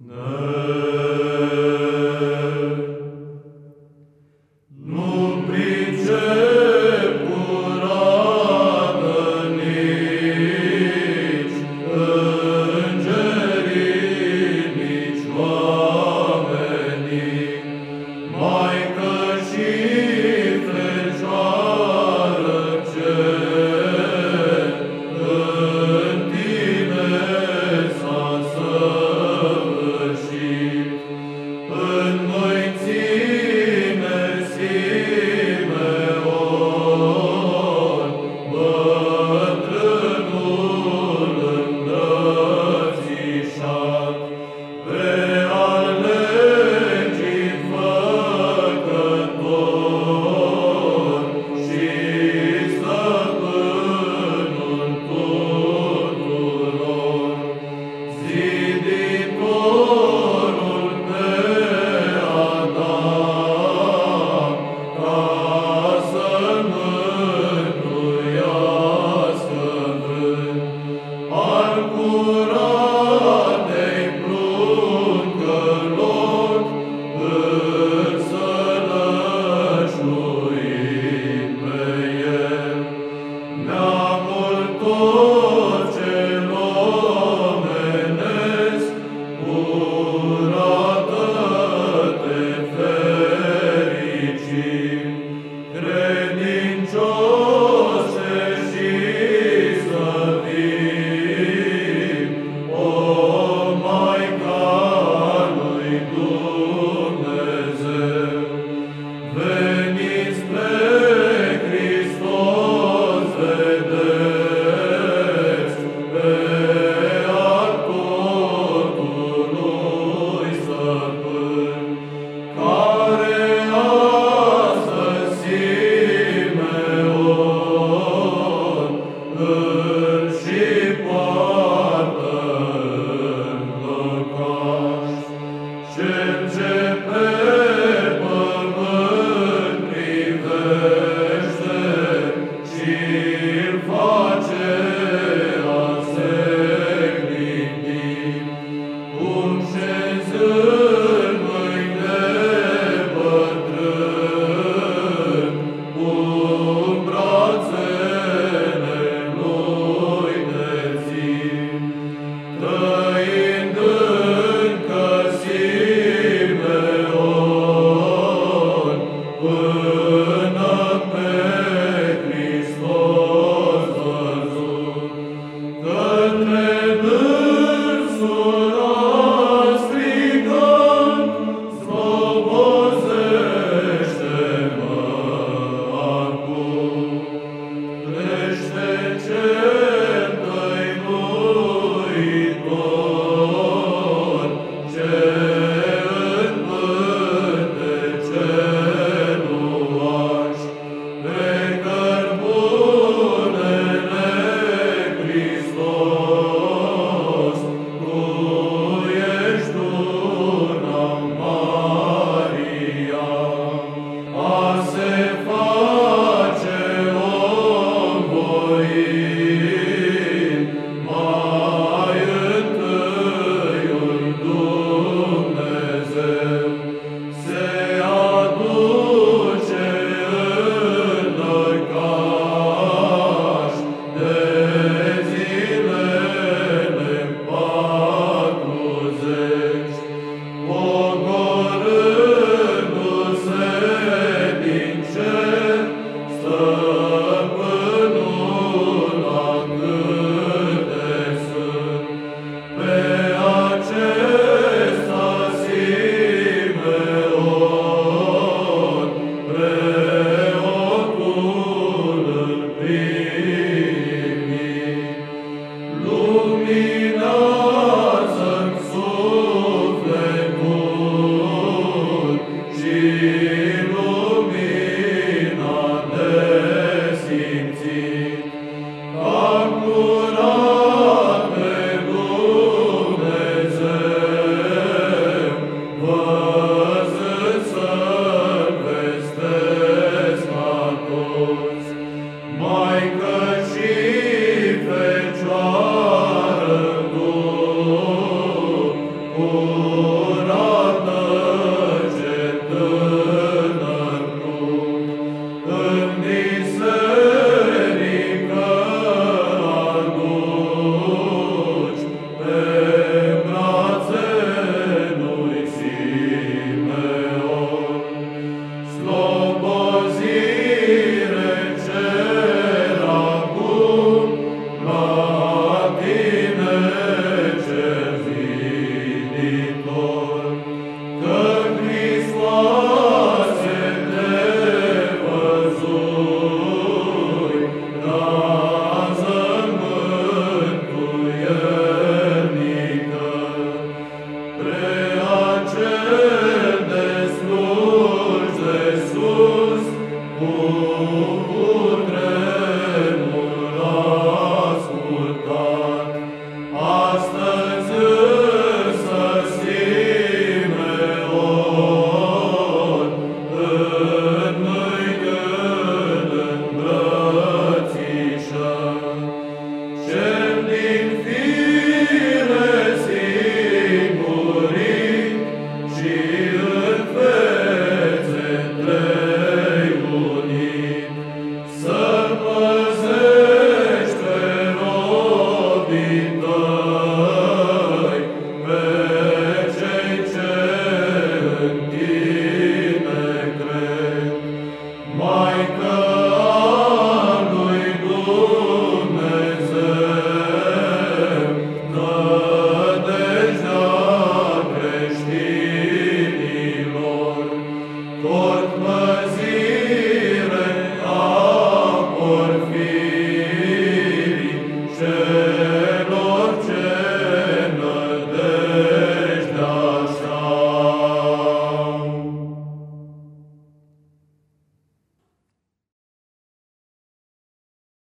Nu Lord.